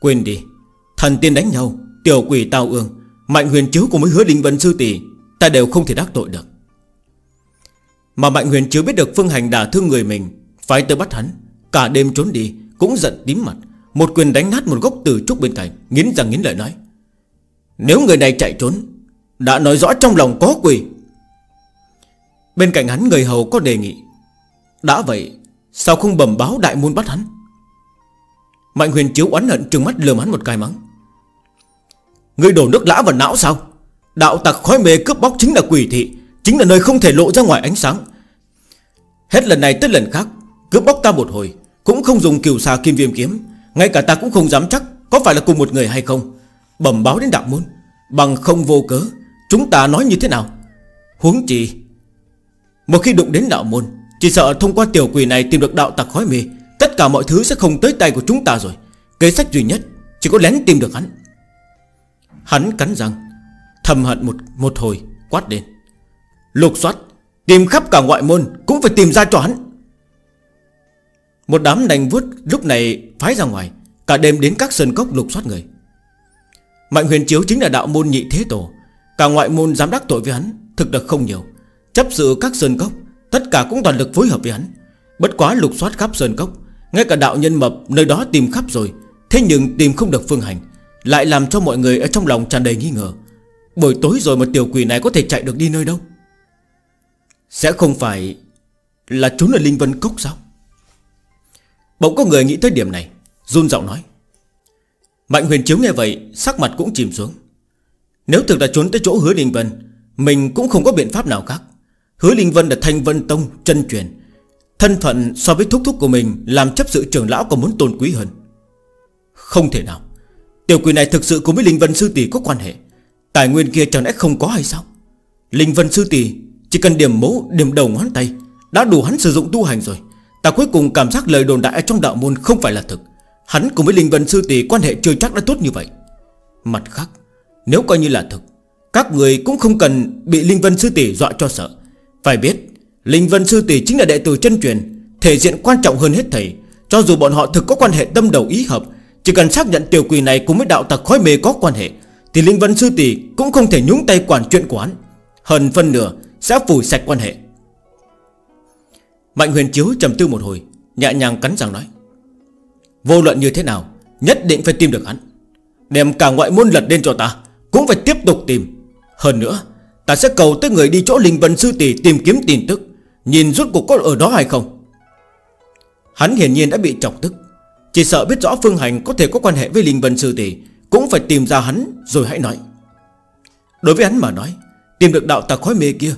[SPEAKER 1] Quên đi, Thần tiên đánh nhau, Tiểu quỷ tao ương, Mạnh huyền chiếu cùng với hứa đình vân sư tỷ, Ta đều không thể đắc tội được. Mà Mạnh huyền chiếu biết được Phương Hành đả thương người mình Phải tới bắt hắn, Cả đêm trốn đi, Cũng giận tím mặt, Một quyền đánh nát một gốc từ trúc bên cạnh, Nghiến rằng nghiến lợi nói, Nếu người này chạy trốn đã nói rõ trong lòng có quỷ. Bên cạnh hắn, người hầu có đề nghị. Đã vậy, Sao không bẩm báo đại môn bắt hắn? Mạnh huyền chiếu oán hận, trừng mắt lườm hắn một cái mắng. Người đổ nước lã vào não sao? Đạo tặc khói mê cướp bóc chính là quỷ thị, Chính là nơi không thể lộ ra ngoài ánh sáng. Hết lần này tới lần khác, Cướp bóc ta một hồi, Cũng không dùng kiều xà kim viêm kiếm. Ngay cả ta cũng không dám chắc Có phải là cùng một người hay không. Bẩm báo đến đạo môn, Bằng không vô cớ Chúng ta nói như thế nào? Huống chi, Một khi đụng đến đạo môn, Chỉ sợ thông qua tiểu quỷ này tìm được đạo tặc khói mê, Tất cả mọi thứ sẽ không tới tay của chúng ta rồi. Kế sách duy nhất, Chỉ có lén tìm được hắn. Hắn cắn răng, Thầm hận một một hồi, quát lên. Lục soát, Tìm khắp cả ngoại môn, Cũng phải tìm ra cho hắn. Một đám nành vuốt lúc này phái ra ngoài, Cả đêm đến các sơn cốc lục soát người. Mạnh huyền chiếu chính là đạo môn nhị thế tổ Cả ngoại môn dám đắc tội với hắn, Thực lực không nhiều. Chấp sự các sơn cốc, Tất cả cũng toàn lực phối hợp với hắn. Bất quá lục soát khắp sơn cốc, Ngay cả đạo nhân mập nơi đó tìm khắp rồi, Thế nhưng tìm không được phương hành, Lại làm cho mọi người ở trong lòng tràn đầy nghi ngờ. Buổi tối rồi mà tiểu quỷ này có thể chạy được đi nơi đâu? Sẽ không phải Là trốn ở Linh Vân Cốc sao? Bỗng có người nghĩ tới điểm này, Run giọng nói. Mạnh huyền chiếu nghe vậy, Sắc mặt cũng chìm xuống. Nếu thực là trốn tới chỗ hứa Linh Vân, Mình cũng không có biện pháp nào khác. Hứa Linh Vân là thanh vân tông chân truyền. Thân phận so với thúc thúc của mình Làm chấp sự trưởng lão còn muốn tôn quý hơn. Không thể nào. Tiểu quỷ này thực sự cùng với Linh Vân Sư Tỷ có quan hệ. Tài nguyên kia chẳng lẽ không có hay sao? Linh Vân Sư Tỷ Chỉ cần điểm mẫu điểm đầu ngón tay, Đã đủ hắn sử dụng tu hành rồi. Ta cuối cùng cảm giác lời đồn đại trong đạo môn không phải là thực. Hắn cùng với Linh Vân Sư Tỷ quan hệ chưa chắc đã tốt như vậy. Mặt khác nếu coi như là thực, Các người cũng không cần bị Linh Vân Sư Tỷ dọa cho sợ. Phải biết, Linh Vân Sư Tỷ chính là đệ tử chân truyền, Thể diện quan trọng hơn hết thầy. Cho dù bọn họ thực có quan hệ tâm đầu ý hợp, Chỉ cần xác nhận tiểu quỷ này cùng với đạo tặc khói mê có quan hệ, Thì Linh Vân Sư Tỷ cũng không thể nhúng tay quản chuyện của hắn. Hơn phân nửa sẽ phủi sạch quan hệ. Mạnh huyền chiếu trầm tư một hồi, Nhẹ nhàng cắn răng nói, Vô luận như thế nào, Nhất định phải tìm được hắn. Đem cả ngoại môn lật lên cho ta. Cũng phải tiếp tục tìm. Hơn nữa, Ta sẽ cầu tới người đi chỗ Linh Vân Sư Tỷ tìm kiếm tin tức. Nhìn rốt cuộc có ở đó hay không? Hắn hiển nhiên đã bị chọc tức. Chỉ sợ biết rõ Phương Hành có thể có quan hệ với Linh Vân Sư Tỷ, Cũng phải tìm ra hắn rồi hãy nói. Đối với hắn mà nói, Tìm được đạo tà khói mê kia,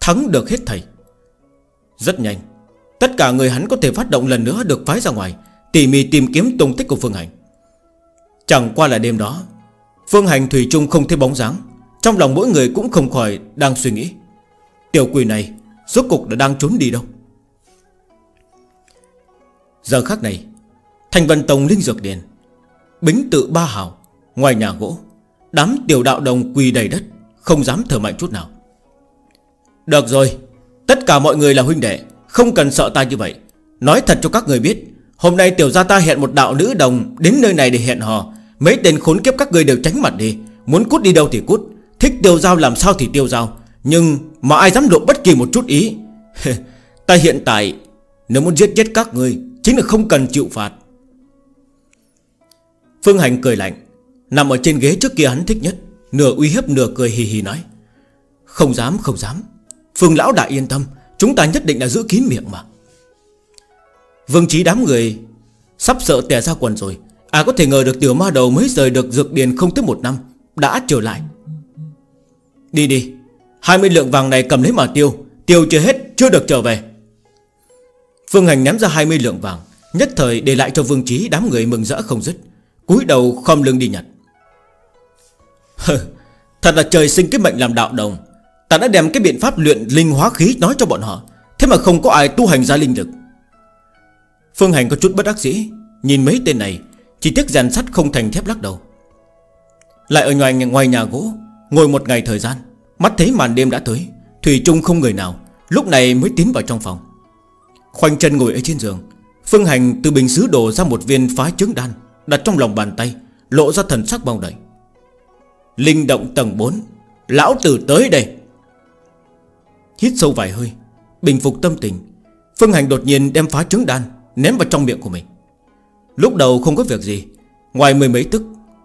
[SPEAKER 1] Thắng được hết thầy. Rất nhanh, Tất cả người hắn có thể phát động lần nữa được phái ra ngoài, Tỉ mỉ tìm kiếm tung tích của Phương Hành. Chẳng qua là đêm đó Phương Hành Thủy chung không thấy bóng dáng, Trong lòng mỗi người cũng không khỏi đang suy nghĩ. Tiểu quỷ này Suốt cục đã đang trốn đi đâu? Giờ khắc này Thành Vân Tông Linh Dược Điền, Bính tự ba hào, Ngoài nhà gỗ, Đám tiểu đạo đồng quỳ đầy đất, Không dám thở mạnh chút nào. Được rồi, Tất cả mọi người là huynh đệ, Không cần sợ ta như vậy. Nói thật cho các người biết, Hôm nay tiểu gia ta hẹn một đạo nữ đồng Đến nơi này để hẹn hò Mấy tên khốn kiếp các người đều tránh mặt đi. Muốn cút đi đâu thì cút. Thích tiêu dao làm sao thì tiêu dao, Nhưng mà ai dám lộ bất kỳ một chút ý? Ta hiện tại Nếu muốn giết chết các người Chính là không cần chịu phạt. Phương Hành cười lạnh. Nằm ở trên ghế trước kia hắn thích nhất. Nửa uy hiếp nửa cười hì hì nói. Không dám không dám. Phương Lão Đại yên tâm. Chúng ta nhất định là giữ kín miệng mà. Vương trí đám người Sắp sợ tè ra quần rồi. À có thể ngờ được tiểu ma đầu mới rời được dược điền không tới một năm, Đã trở lại. Đi đi 20 lượng vàng này cầm lấy mà tiêu Tiêu chưa hết, chưa được trở về. Phương Hành ném ra 20 lượng vàng, Nhất thời để lại cho Vương Trí đám người mừng rỡ không dứt, cúi đầu khom lưng đi nhặt. Thật là trời sinh cái mệnh làm đạo đồng. Ta đã đem cái biện pháp luyện linh hóa khí nói cho bọn họ, Thế mà không có ai tu hành ra linh lực. Phương Hành có chút bất đắc dĩ, Nhìn mấy tên này chỉ tiếc rèn sắt không thành thép lắc đầu. Lại ở ngoài, ngoài nhà gỗ Ngồi một ngày thời gian Mắt thấy màn đêm đã tới Thủy chung không người nào Lúc này mới tiến vào trong phòng. Khoanh chân ngồi ở trên giường Phương Hành từ bình xứ đổ ra một viên phá trứng đan Đặt trong lòng bàn tay Lộ ra thần sắc bao đợi. Linh động tầng 4 Lão tử tới đây. Hít sâu vài hơi Bình phục tâm tình Phương Hành đột nhiên đem phá trứng đan Ném vào trong miệng của mình. Lúc đầu không có việc gì. Ngoài mười mấy tức,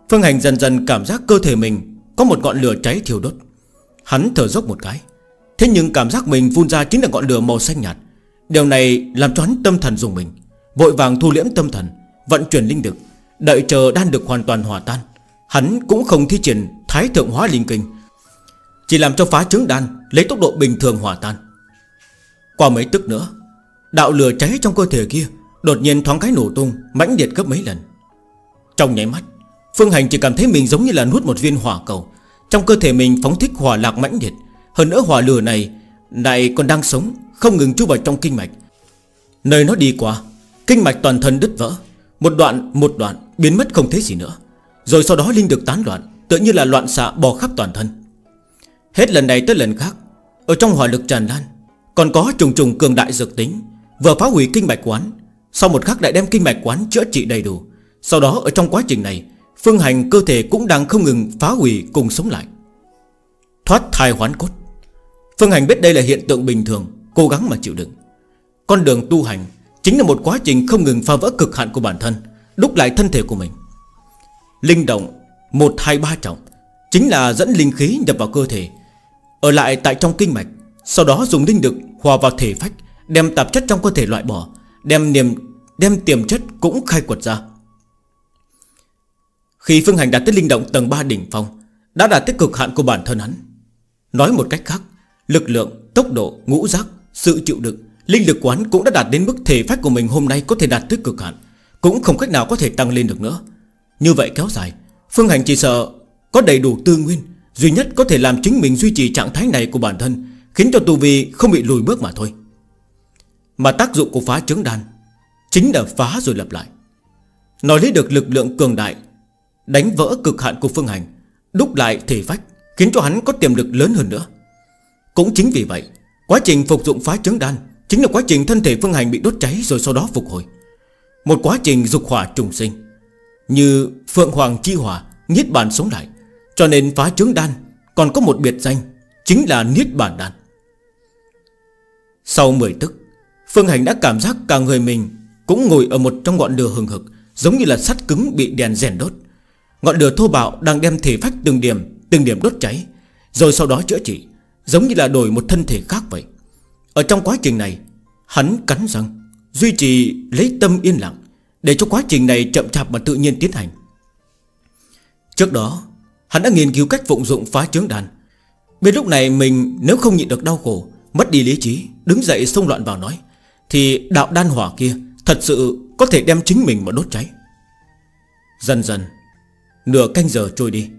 [SPEAKER 1] Phương Hành dần dần cảm giác cơ thể mình Có một ngọn lửa cháy thiêu đốt. Hắn thở dốc một cái. Thế nhưng cảm giác mình phun ra chính là ngọn lửa màu xanh nhạt. Điều này làm cho hắn tâm thần dùng mình, Vội vàng thu liễm tâm thần, Vận chuyển linh lực, Đợi chờ đan được hoàn toàn hòa tan. Hắn cũng không thi triển thái thượng hóa linh kinh, Chỉ làm cho phá trứng đan Lấy tốc độ bình thường hòa tan. Qua mấy tức nữa, Đạo lửa cháy trong cơ thể kia Đột nhiên thoáng cái nổ tung, mãnh liệt gấp mấy lần. Trong nháy mắt, Phương Hành chỉ cảm thấy mình giống như là nuốt một viên hỏa cầu. Trong cơ thể mình phóng thích hỏa lạc mãnh liệt. Hơn nữa hỏa lửa này này còn đang sống, Không ngừng chui vào trong kinh mạch. Nơi nó đi qua, Kinh mạch toàn thân đứt vỡ. Một đoạn một đoạn, biến mất không thấy gì nữa. Rồi sau đó linh được tán loạn Tự như là loạn xạ bò khắp toàn thân. Hết lần này tới lần khác, Ở trong hỏa lực tràn lan, Còn có trùng trùng cường đại dược tính, Vừa phá hủy kinh mạch quán sau một khắc lại đem kinh mạch quán chữa trị đầy đủ Sau đó ở trong quá trình này Phương hành cơ thể cũng đang không ngừng phá hủy cùng sống lại. Thoát thai hoán cốt Phương hành biết đây là hiện tượng bình thường Cố gắng mà chịu đựng. Con đường tu hành Chính là một quá trình không ngừng phá vỡ cực hạn của bản thân Đúc lại thân thể của mình. Linh động 1, 2, 3 trọng Chính là dẫn linh khí nhập vào cơ thể Ở lại tại trong kinh mạch Sau đó dùng linh lực hòa vào thể phách Đem tạp chất trong cơ thể loại bỏ Đem niềm đem tiềm chất cũng khai quật ra. Khi Phương Hành đạt tới linh động tầng 3 đỉnh phong Đã đạt tới cực hạn của bản thân hắn. Nói một cách khác Lực lượng, tốc độ, ngũ giác, sự chịu đựng Linh lực quán cũng đã đạt đến mức thể phách của mình hôm nay có thể đạt tới cực hạn Cũng không cách nào có thể tăng lên được nữa. Như vậy kéo dài Phương Hành chỉ sợ có đầy đủ tư nguyên Duy nhất có thể làm chính mình duy trì trạng thái này của bản thân Khiến cho tu vi không bị lùi bước mà thôi. Mà tác dụng của phá trứng đan Chính là phá rồi lập lại. Nói lấy được lực lượng cường đại, Đánh vỡ cực hạn của Phương Hành, Đúc lại thể vách Khiến cho hắn có tiềm lực lớn hơn nữa. Cũng chính vì vậy, Quá trình phục dụng phá trứng đan Chính là quá trình thân thể Phương Hành bị đốt cháy rồi sau đó phục hồi. Một quá trình dục hỏa trùng sinh, Như Phượng Hoàng Chi Hỏa Niết bàn sống lại, Cho nên phá trứng đan Còn có một biệt danh Chính là Niết bàn đan. Sau 10 tức Phương Hành đã cảm giác cả người mình Cũng ngồi ở một trong ngọn lửa hừng hực, Giống như là sắt cứng bị đèn rèn đốt. Ngọn lửa thô bạo đang đem thể phách từng điểm Từng điểm đốt cháy, Rồi sau đó chữa trị, Giống như là đổi một thân thể khác vậy. Ở trong quá trình này, Hắn cắn răng, Duy trì lấy tâm yên lặng, Để cho quá trình này chậm chạp mà tự nhiên tiến hành. Trước đó, Hắn đã nghiên cứu cách vụng dụng phá trướng đàn Bên lúc này mình nếu không nhịn được đau khổ, Mất đi lý trí, Đứng dậy xông loạn vào nói thì đạo đan hỏa kia Thật sự có thể đem chính mình mà đốt cháy. Dần dần, Nửa canh giờ trôi đi,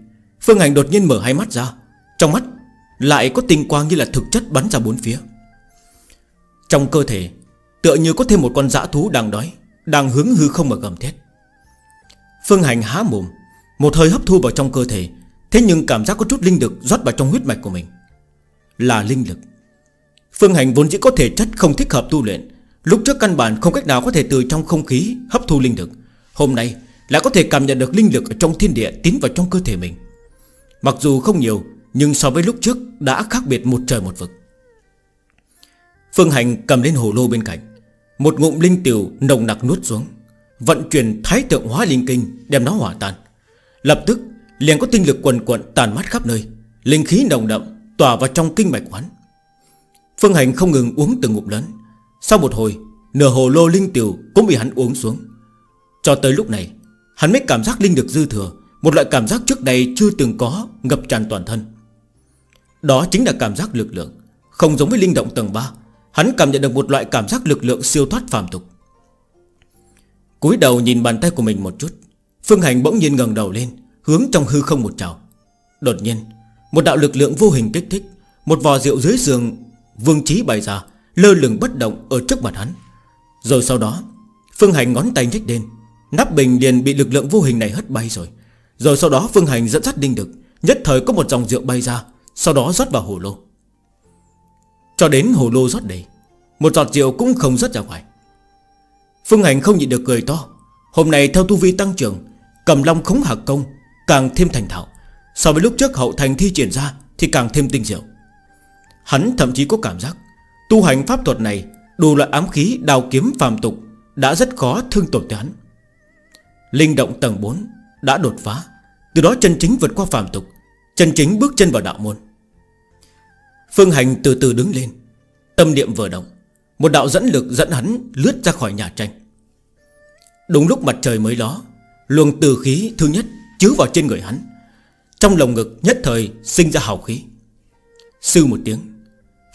[SPEAKER 1] Phương Hành đột nhiên mở hai mắt ra. Trong mắt lại có tinh quang như là thực chất bắn ra bốn phía. Trong cơ thể, Tựa như có thêm một con dã thú đang đói, Đang hướng hư không mà gầm thét. Phương Hành há mồm, Một hơi hấp thu vào trong cơ thể, Thế nhưng cảm giác có chút linh lực rót vào trong huyết mạch của mình. Là linh lực. Phương Hành vốn chỉ có thể chất không thích hợp tu luyện Lúc trước căn bản không cách nào có thể từ trong không khí hấp thu linh lực. Hôm nay lại có thể cảm nhận được linh lực ở trong thiên địa tiến vào trong cơ thể mình. Mặc dù không nhiều, Nhưng so với lúc trước đã khác biệt một trời một vực. Phương Hành cầm lên hồ lô bên cạnh, Một ngụm linh tiểu nồng nặc nuốt xuống, Vận chuyển thái tượng hóa linh kinh Đem nó hỏa tan. Lập tức, liền có tinh lực quần quận tàn mát khắp nơi, Linh khí nồng đậm Tỏa vào trong kinh mạch quán. Phương Hành không ngừng uống từng ngụm lớn sau một hồi, Nửa hồ lô linh tiểu cũng bị hắn uống xuống. Cho tới lúc này, Hắn mới cảm giác linh được dư thừa, Một loại cảm giác trước đây chưa từng có Ngập tràn toàn thân. Đó chính là cảm giác lực lượng. Không giống với linh động tầng 3 Hắn cảm nhận được một loại cảm giác lực lượng siêu thoát phàm tục. Cúi đầu nhìn bàn tay của mình một chút, Phương Hành bỗng nhiên ngẩng đầu lên, Hướng trong hư không một trào. Đột nhiên, Một đạo lực lượng vô hình kích thích, Một vò rượu dưới giường Vương trí bày ra. Lơ lửng bất động ở trước mặt hắn. Rồi sau đó, Phương Hành ngón tay nhếch lên, Nắp bình liền bị lực lượng vô hình này hất bay rồi. Rồi sau đó Phương Hành dẫn dắt đinh đực Nhất thời có một dòng rượu bay ra, Sau đó rót vào hồ lô. Cho đến hồ lô rót đầy, Một giọt rượu cũng không rớt ra ngoài. Phương Hành không nhịn được cười to. Hôm nay theo tu vi tăng trưởng, Cầm long khống hạc công, Càng thêm thành thạo. So với lúc trước hậu thành thi triển ra Thì càng thêm tinh diệu. Hắn thậm chí có cảm giác Tu hành pháp thuật này Đủ loại ám khí đào kiếm, phàm tục Đã rất khó thương tổn tới hắn. Linh động tầng 4 Đã đột phá, Từ đó chân chính vượt qua phàm tục, Chân chính bước chân vào đạo môn. Phương Hành từ từ đứng lên, Tâm niệm vừa động, Một đạo dẫn lực dẫn hắn lướt ra khỏi nhà tranh. Đúng lúc mặt trời mới ló, Luồng từ khí thứ nhất Chứa vào trên người hắn, Trong lồng ngực nhất thời sinh ra hào khí. Sư một tiếng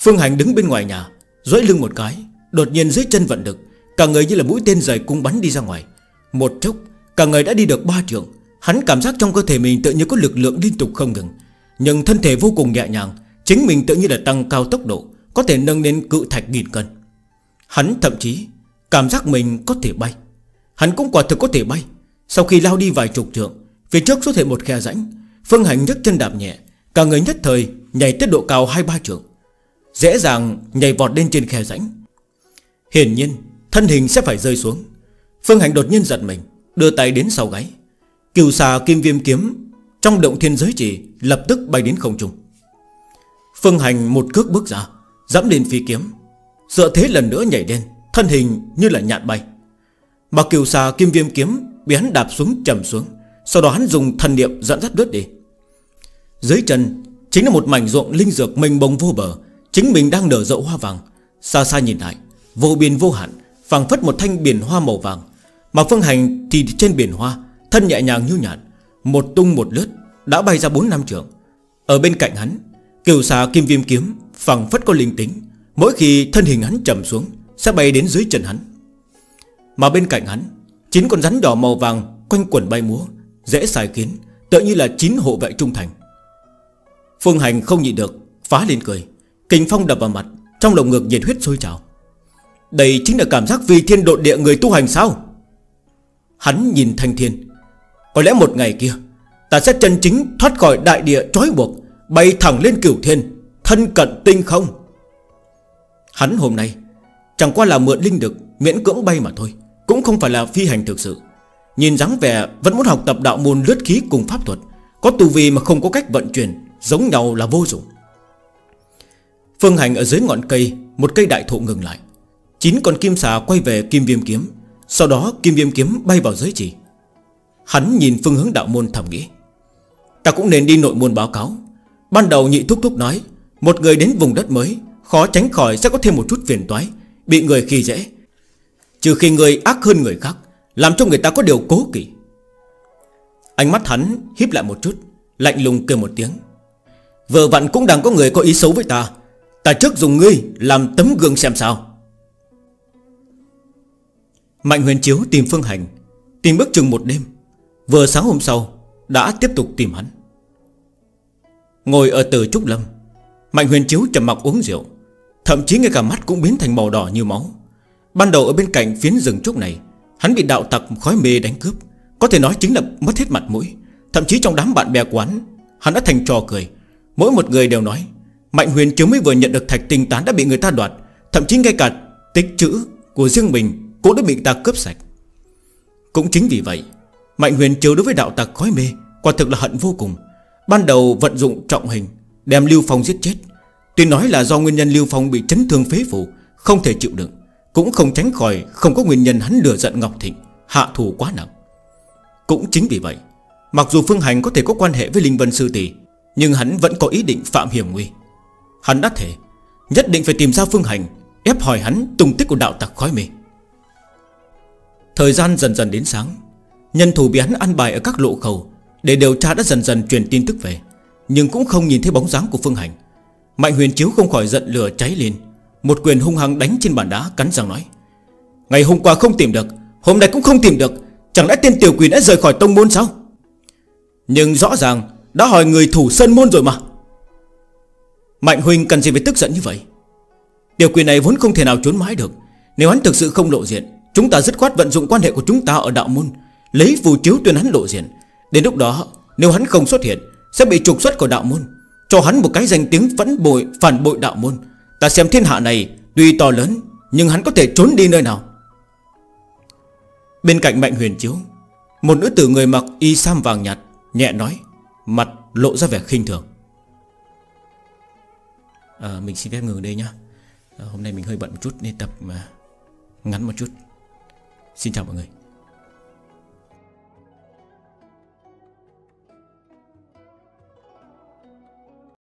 [SPEAKER 1] Phương Hành đứng bên ngoài nhà, duỗi lưng một cái, Đột nhiên dưới chân vận được Cả người như là mũi tên rời cung bắn đi ra ngoài. Một chốc, Cả người đã đi được ba trường Hắn cảm giác trong cơ thể mình tự như có lực lượng liên tục không ngừng. Nhưng thân thể vô cùng nhẹ nhàng, Chính mình tự như là tăng cao tốc độ, Có thể nâng lên cự thạch nghìn cân. Hắn thậm chí, Cảm giác mình có thể bay. Hắn cũng quả thực có thể bay. Sau khi lao đi vài chục trượng, Phía trước xuất hiện một khe rãnh, Phương Hành nhấc chân đạp nhẹ, Cả người nhất thời nhảy tới độ cao hai ba trượng. Dễ dàng nhảy vọt lên trên khe rãnh. Hiển nhiên, Thân hình sẽ phải rơi xuống. Phương Hành đột nhiên giật mình, Đưa tay đến sau gáy. Kiều xà kim viêm kiếm Trong động thiên giới chỉ Lập tức bay đến không trung. Phương Hành một cước bước ra Dẫm lên phi kiếm. Dựa thế lần nữa nhảy lên, Thân hình như là nhạn bay. Mà kiều xà kim viêm kiếm Bị hắn đạp xuống trầm xuống, Sau đó hắn dùng thần niệm dẫn dắt đứt đi. Dưới chân Chính là một mảnh ruộng linh dược mênh bông vô bờ Chính mình đang nở rộ hoa vàng. Xa xa nhìn lại, Vô biên vô hạn, phảng phất một thanh biển hoa màu vàng. Mà phương hành thì trên biển hoa, Thân nhẹ nhàng như nhạt, Một tung một lướt, Đã bay ra 4 năm trường. Ở bên cạnh hắn, Kiều xà kim viêm kiếm, phảng phất có linh tính. Mỗi khi thân hình hắn trầm xuống, Sẽ bay đến dưới chân hắn. Mà bên cạnh hắn, Chín con rắn đỏ màu vàng quanh quẩn bay múa, Dễ xài kiến, tựa như là chín hộ vệ trung thành. Phương Hành không nhịn được, Phá lên cười. Kinh phong đập vào mặt, Trong lồng ngực nhiệt huyết sôi trào. Đây chính là cảm giác vì thiên độ địa người tu hành sao? Hắn nhìn thanh thiên. Có lẽ một ngày kia, Ta sẽ chân chính thoát khỏi đại địa trói buộc, Bay thẳng lên cửu thiên, Thân cận tinh không. Hắn hôm nay, Chẳng qua là mượn linh lực, Miễn cưỡng bay mà thôi, Cũng không phải là phi hành thực sự. Nhìn dáng vẻ, vẫn muốn học tập đạo môn lướt khí cùng pháp thuật, Có tu vi mà không có cách vận chuyển, Giống nhau là vô dụng. Phương Hành ở dưới ngọn cây, Một cây đại thụ ngừng lại. Chín con kim xà quay về kim viêm kiếm. Sau đó, kim viêm kiếm bay vào giới chỉ Hắn nhìn phương hướng đạo môn thầm nghĩ. Ta cũng nên đi nội môn báo cáo. Ban đầu nhị thúc thúc nói, Một người đến vùng đất mới, Khó tránh khỏi sẽ có thêm một chút phiền toái, Bị người khi dễ. Trừ khi người ác hơn người khác, Làm cho người ta có điều cố kỵ. Ánh mắt hắn híp lại một chút, Lạnh lùng kêu một tiếng. Vừa vặn cũng đang có người có ý xấu với ta. Ta trước dùng ngươi làm tấm gương xem sao. Mạnh huyền chiếu tìm Phương Hành, Tìm bước chừng một đêm. Vừa sáng hôm sau, Đã tiếp tục tìm hắn. Ngồi ở từ Trúc Lâm, Mạnh huyền chiếu trầm mặc uống rượu. Thậm chí ngay cả mắt cũng biến thành màu đỏ như máu. Ban đầu ở bên cạnh phiến rừng trúc này, Hắn bị đạo tặc khói mê đánh cướp. Có thể nói chính là mất hết mặt mũi. Thậm chí trong đám bạn bè quán, Hắn đã thành trò cười. Mỗi một người đều nói Mạnh huyền chiếu mới vừa nhận được thạch tinh tán đã bị người ta đoạt. Thậm chí ngay cả tích chữ của riêng mình Cũng đã bị ta cướp sạch. Cũng chính vì vậy, Mạnh huyền chiếu đối với đạo tặc khói mê Quả thực là hận vô cùng. Ban đầu vận dụng trọng hình, Đem Lưu Phong giết chết. Tuy nói là do nguyên nhân Lưu Phong bị chấn thương phế phủ Không thể chịu đựng, Cũng không tránh khỏi Không có nguyên nhân hắn lừa giận Ngọc Thịnh, Hạ thù quá nặng. Cũng chính vì vậy, Mặc dù Phương Hành có thể có quan hệ với Linh Vân Sư Tỷ, Nhưng hắn vẫn có ý định phạm hiểm nguy. Hắn đã thể Nhất định phải tìm ra Phương Hành, Ép hỏi hắn tung tích của đạo tặc khói mê. Thời gian dần dần đến sáng, Nhân thủ bị hắn ăn bài ở các lộ khẩu Để điều tra đã dần dần truyền tin tức về, Nhưng cũng không nhìn thấy bóng dáng của Phương Hành. Mạnh huyền chiếu không khỏi giận lửa cháy lên, Một quyền hung hăng đánh trên bàn đá, Cắn răng nói, Ngày hôm qua không tìm được, Hôm nay cũng không tìm được, Chẳng lẽ tên tiểu quỷ đã rời khỏi tông môn sao? Nhưng rõ ràng, Đã hỏi người thủ sân môn rồi mà. Mạnh huynh cần gì phải tức giận như vậy? Điều quyền này vốn không thể nào trốn mãi được. Nếu hắn thực sự không lộ diện, Chúng ta dứt khoát vận dụng quan hệ của chúng ta ở đạo môn, Lấy phù chiếu tuyên hắn lộ diện. Đến lúc đó, nếu hắn không xuất hiện, Sẽ bị trục xuất của đạo môn, Cho hắn một cái danh tiếng phẫn bội, phản bội đạo môn. Ta xem thiên hạ này Tuy to lớn, Nhưng hắn có thể trốn đi nơi nào? Bên cạnh mạnh huyền chiếu, Một nữ tử người mặc y sam vàng nhạt Nhẹ nói, Mặt lộ ra vẻ khinh thường à, Mình xin phép ngừng đây nhá. À, Hôm nay mình hơi bận một chút Nên tập mà ngắn một chút. Xin chào mọi người.